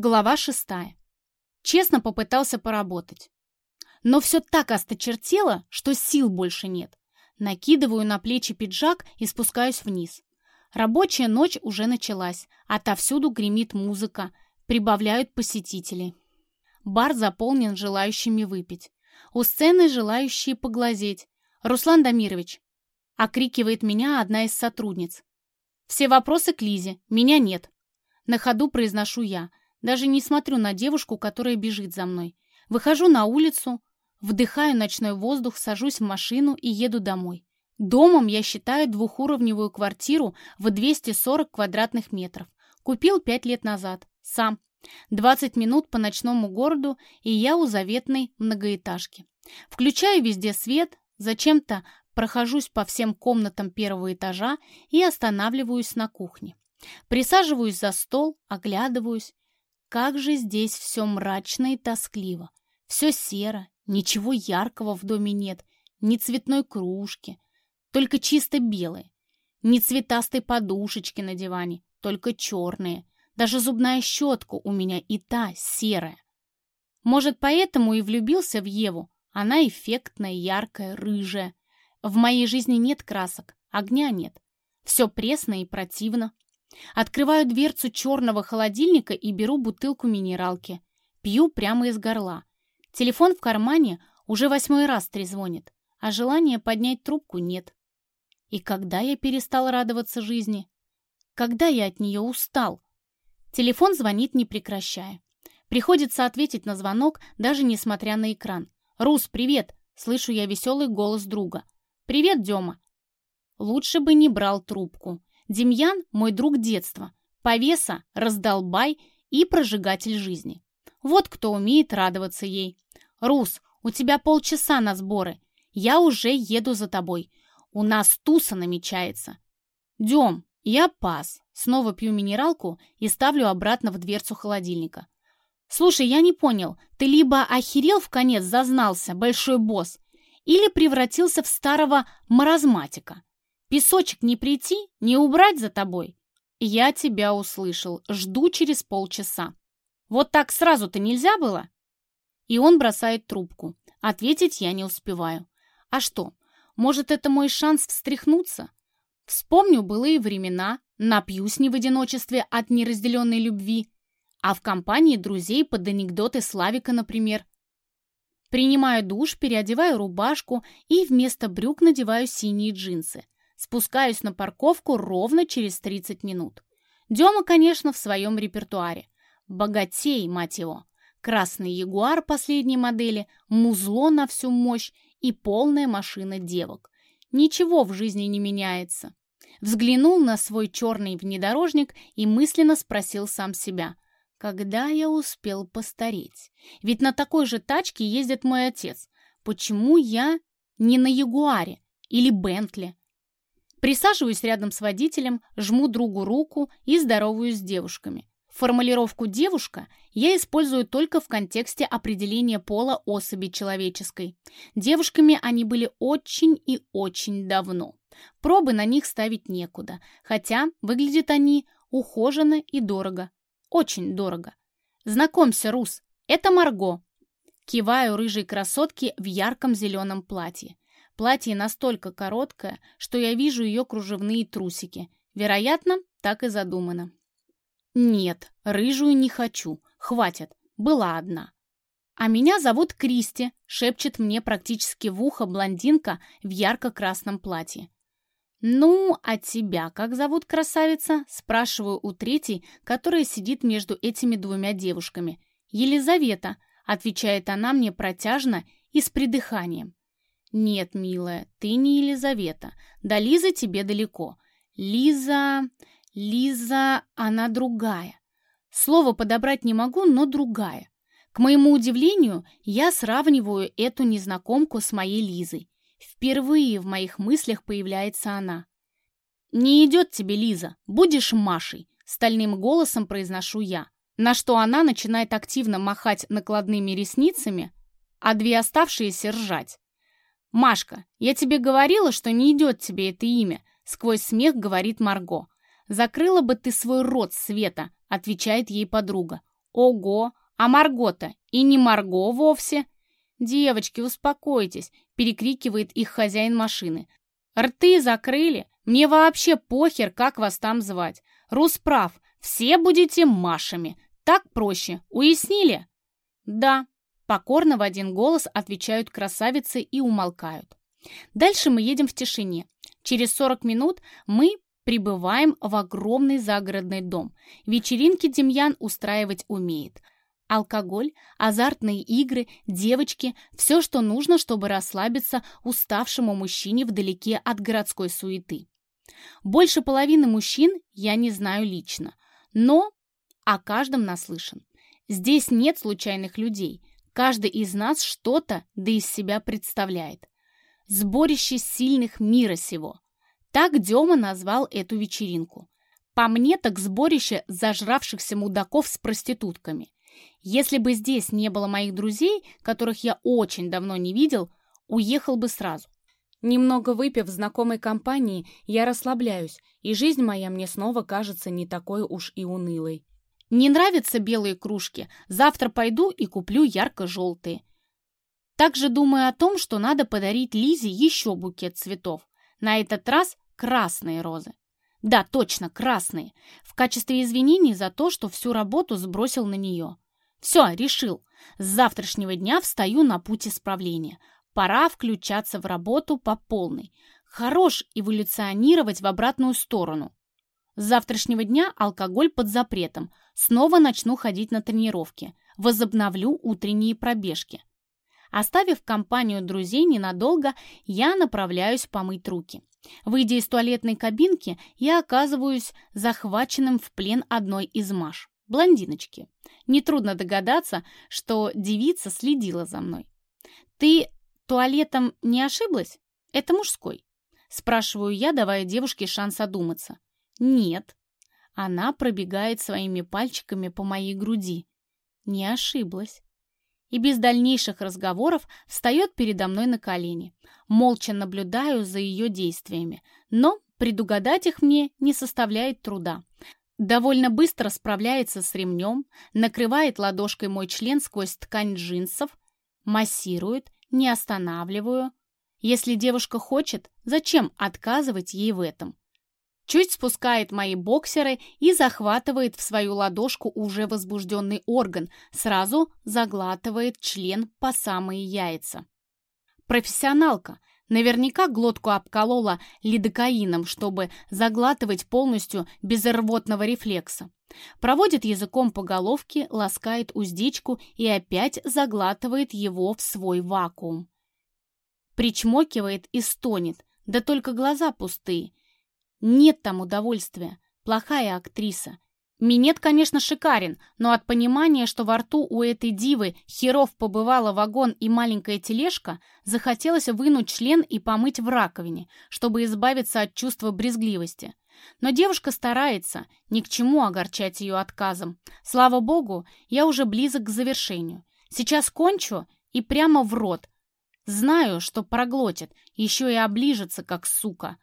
Глава шестая. Честно попытался поработать. Но все так осточертело, что сил больше нет. Накидываю на плечи пиджак и спускаюсь вниз. Рабочая ночь уже началась, отовсюду гремит музыка, прибавляют посетители. Бар заполнен желающими выпить. У сцены желающие поглазеть. «Руслан Дамирович!» — окрикивает меня одна из сотрудниц. «Все вопросы к Лизе, меня нет». На ходу произношу я, даже не смотрю на девушку, которая бежит за мной. Выхожу на улицу, вдыхаю ночной воздух, сажусь в машину и еду домой. Домом я считаю двухуровневую квартиру в 240 квадратных метров. Купил пять лет назад. Сам. 20 минут по ночному городу, и я у заветной многоэтажки. Включаю везде свет, зачем-то прохожусь по всем комнатам первого этажа и останавливаюсь на кухне. Присаживаюсь за стол, оглядываюсь. Как же здесь все мрачно и тоскливо. Все серо, ничего яркого в доме нет, ни цветной кружки, только чисто белые. Ни цветастой подушечки на диване, только черные. Даже зубная щетка у меня и та серая. Может, поэтому и влюбился в Еву. Она эффектная, яркая, рыжая. В моей жизни нет красок, огня нет. Все пресно и противно. Открываю дверцу черного холодильника и беру бутылку минералки. Пью прямо из горла. Телефон в кармане уже восьмой раз трезвонит, а желания поднять трубку нет. И когда я перестал радоваться жизни? Когда я от нее устал? Телефон звонит, не прекращая. Приходится ответить на звонок, даже несмотря на экран. «Рус, привет!» — слышу я веселый голос друга. «Привет, Дема!» Лучше бы не брал трубку. Демьян — мой друг детства. Повеса, раздолбай и прожигатель жизни. Вот кто умеет радоваться ей. «Рус, у тебя полчаса на сборы. Я уже еду за тобой. У нас туса намечается. Дем, я пас. Снова пью минералку и ставлю обратно в дверцу холодильника. Слушай, я не понял, ты либо охерел в конец, зазнался, большой босс, или превратился в старого маразматика. Песочек не прийти, не убрать за тобой? Я тебя услышал, жду через полчаса. Вот так сразу-то нельзя было? И он бросает трубку. Ответить я не успеваю. А что, может, это мой шанс встряхнуться? Вспомню былые времена, напьюсь не в одиночестве от неразделенной любви, а в компании друзей под анекдоты Славика, например. Принимаю душ, переодеваю рубашку и вместо брюк надеваю синие джинсы. Спускаюсь на парковку ровно через 30 минут. Дема, конечно, в своем репертуаре. Богатей, мать его. Красный ягуар последней модели, музло на всю мощь и полная машина девок. Ничего в жизни не меняется. Взглянул на свой черный внедорожник и мысленно спросил сам себя, когда я успел постареть? Ведь на такой же тачке ездит мой отец. Почему я не на Ягуаре или Бентли? Присаживаюсь рядом с водителем, жму другу руку и здороваюсь с девушками. Формулировку «девушка» я использую только в контексте определения пола особи человеческой. Девушками они были очень и очень давно. Пробы на них ставить некуда, хотя выглядят они ухоженно и дорого. Очень дорого. Знакомься, Рус, это Марго. Киваю рыжей красотке в ярком зеленом платье. Платье настолько короткое, что я вижу ее кружевные трусики. Вероятно, так и задумано. «Нет, рыжую не хочу. Хватит. Была одна». «А меня зовут Кристи», — шепчет мне практически в ухо блондинка в ярко-красном платье. «Ну, а тебя как зовут, красавица?» — спрашиваю у третьей, которая сидит между этими двумя девушками. «Елизавета», — отвечает она мне протяжно и с придыханием. «Нет, милая, ты не Елизавета. До Лизы тебе далеко. Лиза... Лиза, она другая. Слово подобрать не могу, но другая. К моему удивлению, я сравниваю эту незнакомку с моей Лизой. Впервые в моих мыслях появляется она. «Не идет тебе, Лиза, будешь Машей», — стальным голосом произношу я, на что она начинает активно махать накладными ресницами, а две оставшиеся ржать. «Машка, я тебе говорила, что не идет тебе это имя», — сквозь смех говорит Марго. «Закрыла бы ты свой рот, Света», — отвечает ей подруга. Ого, а Марго-то и не Марго вовсе. Девочки, успокойтесь, перекрикивает их хозяин машины. Рты закрыли, мне вообще похер, как вас там звать. Рус прав, все будете Машами. Так проще, уяснили? Да, покорно в один голос отвечают красавицы и умолкают. Дальше мы едем в тишине. Через 40 минут мы прибываем в огромный загородный дом. Вечеринки Демьян устраивать умеет. Алкоголь, азартные игры, девочки – все, что нужно, чтобы расслабиться уставшему мужчине вдалеке от городской суеты. Больше половины мужчин я не знаю лично, но о каждом наслышан. Здесь нет случайных людей. Каждый из нас что-то да из себя представляет. Сборище сильных мира сего. Так Дема назвал эту вечеринку. По мне так сборище зажравшихся мудаков с проститутками. Если бы здесь не было моих друзей, которых я очень давно не видел, уехал бы сразу. Немного выпив в знакомой компании, я расслабляюсь, и жизнь моя мне снова кажется не такой уж и унылой. Не нравятся белые кружки, завтра пойду и куплю ярко-желтые. Также думаю о том, что надо подарить Лизе еще букет цветов. На этот раз красные розы. Да, точно, красные. В качестве извинений за то, что всю работу сбросил на нее. Все, решил. С завтрашнего дня встаю на путь исправления. Пора включаться в работу по полной. Хорош эволюционировать в обратную сторону. С завтрашнего дня алкоголь под запретом. Снова начну ходить на тренировки. Возобновлю утренние пробежки. Оставив компанию друзей ненадолго, я направляюсь помыть руки. Выйдя из туалетной кабинки, я оказываюсь захваченным в плен одной из Маш, блондиночки. Нетрудно догадаться, что девица следила за мной. «Ты туалетом не ошиблась? Это мужской?» Спрашиваю я, давая девушке шанс одуматься. «Нет». Она пробегает своими пальчиками по моей груди. Не ошиблась. И без дальнейших разговоров встает передо мной на колени. Молча наблюдаю за ее действиями, но предугадать их мне не составляет труда. Довольно быстро справляется с ремнем, накрывает ладошкой мой член сквозь ткань джинсов, массирует, не останавливаю. Если девушка хочет, зачем отказывать ей в этом? Чуть спускает мои боксеры и захватывает в свою ладошку уже возбужденный орган, сразу заглатывает член по самые яйца. Профессионалка, наверняка глотку обколола лидокаином, чтобы заглатывать полностью без рвотного рефлекса. Проводит языком по головке, ласкает уздечку и опять заглатывает его в свой вакуум. Причмокивает и стонет, да только глаза пустые. Нет там удовольствия, плохая актриса. Минет, конечно, шикарен, но от понимания, что во рту у этой дивы херов побывала вагон и маленькая тележка, захотелось вынуть член и помыть в раковине, чтобы избавиться от чувства брезгливости. Но девушка старается, ни к чему огорчать ее отказом. Слава богу, я уже близок к завершению. Сейчас кончу и прямо в рот. Знаю, что проглотит, еще и оближется, как сука.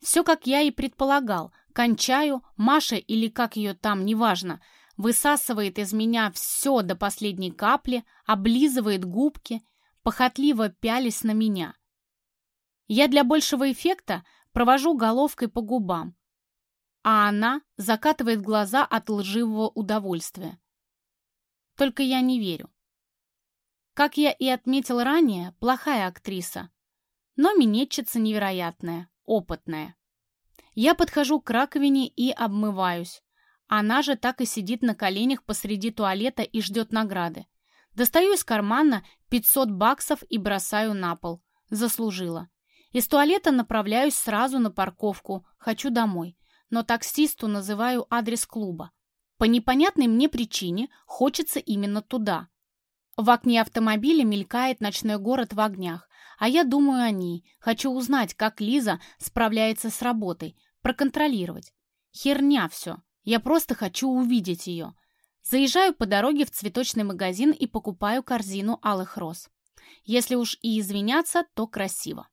Все, как я и предполагал. Кончаю, Маша или как ее там, неважно, высасывает из меня все до последней капли, облизывает губки, похотливо пялись на меня. Я для большего эффекта провожу головкой по губам, а она закатывает глаза от лживого удовольствия. Только я не верю. Как я и отметил ранее, плохая актриса, но минетчица невероятная опытная. Я подхожу к раковине и обмываюсь. Она же так и сидит на коленях посреди туалета и ждет награды. Достаю из кармана 500 баксов и бросаю на пол. Заслужила. Из туалета направляюсь сразу на парковку. Хочу домой. Но таксисту называю адрес клуба. По непонятной мне причине хочется именно туда. В окне автомобиля мелькает ночной город в огнях. А я думаю о ней. Хочу узнать, как Лиза справляется с работой. Проконтролировать. Херня все. Я просто хочу увидеть ее. Заезжаю по дороге в цветочный магазин и покупаю корзину алых роз. Если уж и извиняться, то красиво.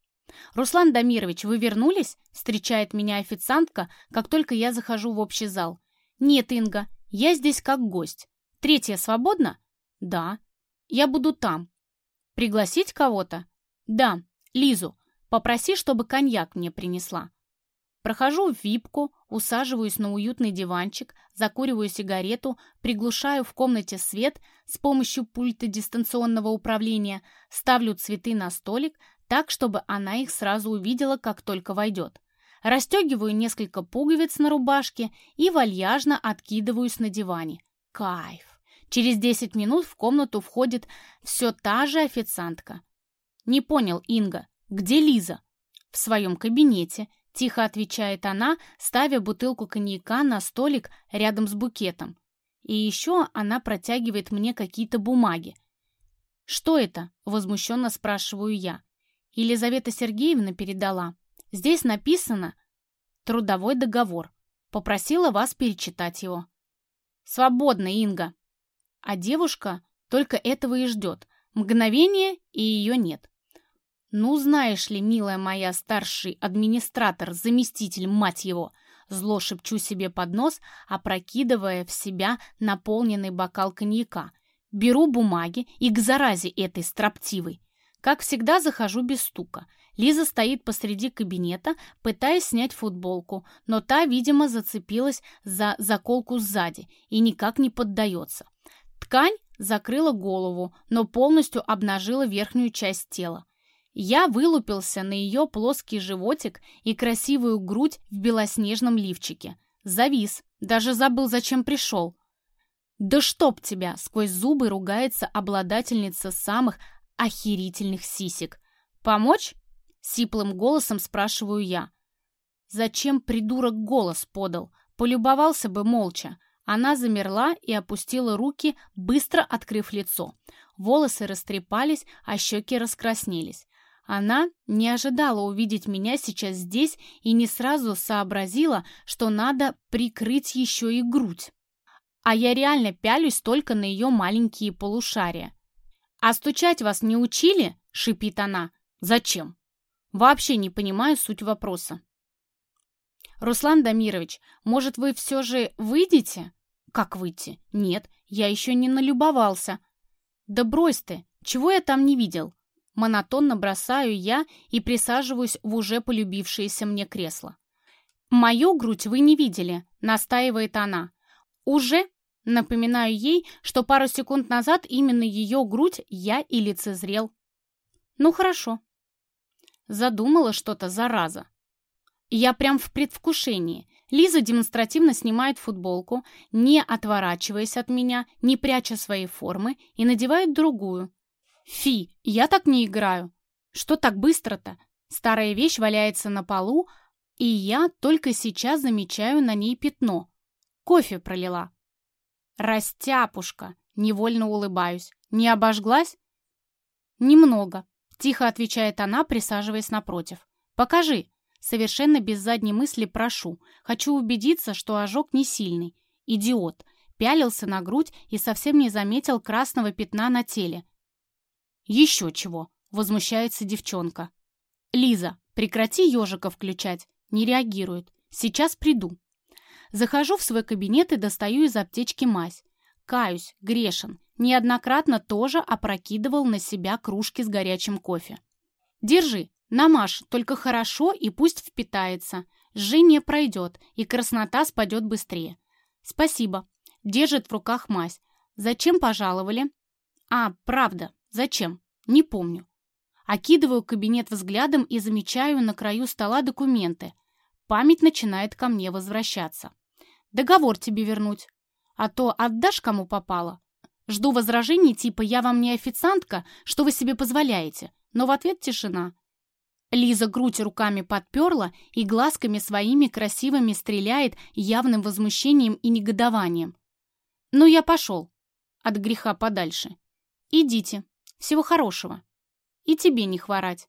«Руслан Дамирович, вы вернулись?» – встречает меня официантка, как только я захожу в общий зал. «Нет, Инга, я здесь как гость. Третья свободна? Да. Я буду там. Пригласить кого-то? Да, Лизу. Попроси, чтобы коньяк мне принесла. Прохожу в випку, усаживаюсь на уютный диванчик, закуриваю сигарету, приглушаю в комнате свет с помощью пульта дистанционного управления, ставлю цветы на столик так, чтобы она их сразу увидела, как только войдет. Расстегиваю несколько пуговиц на рубашке и вальяжно откидываюсь на диване. Кайф! Через 10 минут в комнату входит все та же официантка. «Не понял, Инга, где Лиза?» «В своем кабинете», — тихо отвечает она, ставя бутылку коньяка на столик рядом с букетом. И еще она протягивает мне какие-то бумаги. «Что это?» — возмущенно спрашиваю я. Елизавета Сергеевна передала. Здесь написано «Трудовой договор». Попросила вас перечитать его. Свободно, Инга. А девушка только этого и ждет. Мгновение, и ее нет. Ну, знаешь ли, милая моя старший администратор, заместитель, мать его, зло шепчу себе под нос, опрокидывая в себя наполненный бокал коньяка. Беру бумаги и к заразе этой строптивой. Как всегда, захожу без стука. Лиза стоит посреди кабинета, пытаясь снять футболку, но та, видимо, зацепилась за заколку сзади и никак не поддается. Ткань закрыла голову, но полностью обнажила верхнюю часть тела. Я вылупился на ее плоский животик и красивую грудь в белоснежном лифчике. Завис, даже забыл, зачем пришел. «Да чтоб тебя!» — сквозь зубы ругается обладательница самых охерительных сисек. «Помочь?» Сиплым голосом спрашиваю я. Зачем придурок голос подал? Полюбовался бы молча. Она замерла и опустила руки, быстро открыв лицо. Волосы растрепались, а щеки раскраснелись. Она не ожидала увидеть меня сейчас здесь и не сразу сообразила, что надо прикрыть еще и грудь. А я реально пялюсь только на ее маленькие полушария. «А стучать вас не учили?» — шипит она. «Зачем?» Вообще не понимаю суть вопроса. «Руслан Дамирович, может, вы все же выйдете?» «Как выйти?» «Нет, я еще не налюбовался». «Да брось ты! Чего я там не видел?» Монотонно бросаю я и присаживаюсь в уже полюбившееся мне кресло. «Мою грудь вы не видели», — настаивает она. «Уже?» Напоминаю ей, что пару секунд назад именно ее грудь я и лицезрел. «Ну хорошо, Задумала что-то, зараза. Я прям в предвкушении. Лиза демонстративно снимает футболку, не отворачиваясь от меня, не пряча свои формы, и надевает другую. Фи, я так не играю. Что так быстро-то? Старая вещь валяется на полу, и я только сейчас замечаю на ней пятно. Кофе пролила. Растяпушка, невольно улыбаюсь. Не обожглась? Немного. Тихо отвечает она, присаживаясь напротив. «Покажи!» Совершенно без задней мысли прошу. Хочу убедиться, что ожог не сильный. Идиот. Пялился на грудь и совсем не заметил красного пятна на теле. «Еще чего!» — возмущается девчонка. «Лиза, прекрати ежика включать!» Не реагирует. «Сейчас приду». Захожу в свой кабинет и достаю из аптечки мазь. Каюсь, грешен неоднократно тоже опрокидывал на себя кружки с горячим кофе. «Держи, намажь, только хорошо и пусть впитается. Жжение пройдет, и краснота спадет быстрее». «Спасибо». Держит в руках мазь. «Зачем пожаловали?» «А, правда, зачем? Не помню». Окидываю кабинет взглядом и замечаю на краю стола документы. Память начинает ко мне возвращаться. «Договор тебе вернуть. А то отдашь кому попало?» Жду возражений типа «я вам не официантка, что вы себе позволяете?» Но в ответ тишина. Лиза грудь руками подперла и глазками своими красивыми стреляет явным возмущением и негодованием. «Ну, я пошел. От греха подальше. Идите. Всего хорошего. И тебе не хворать».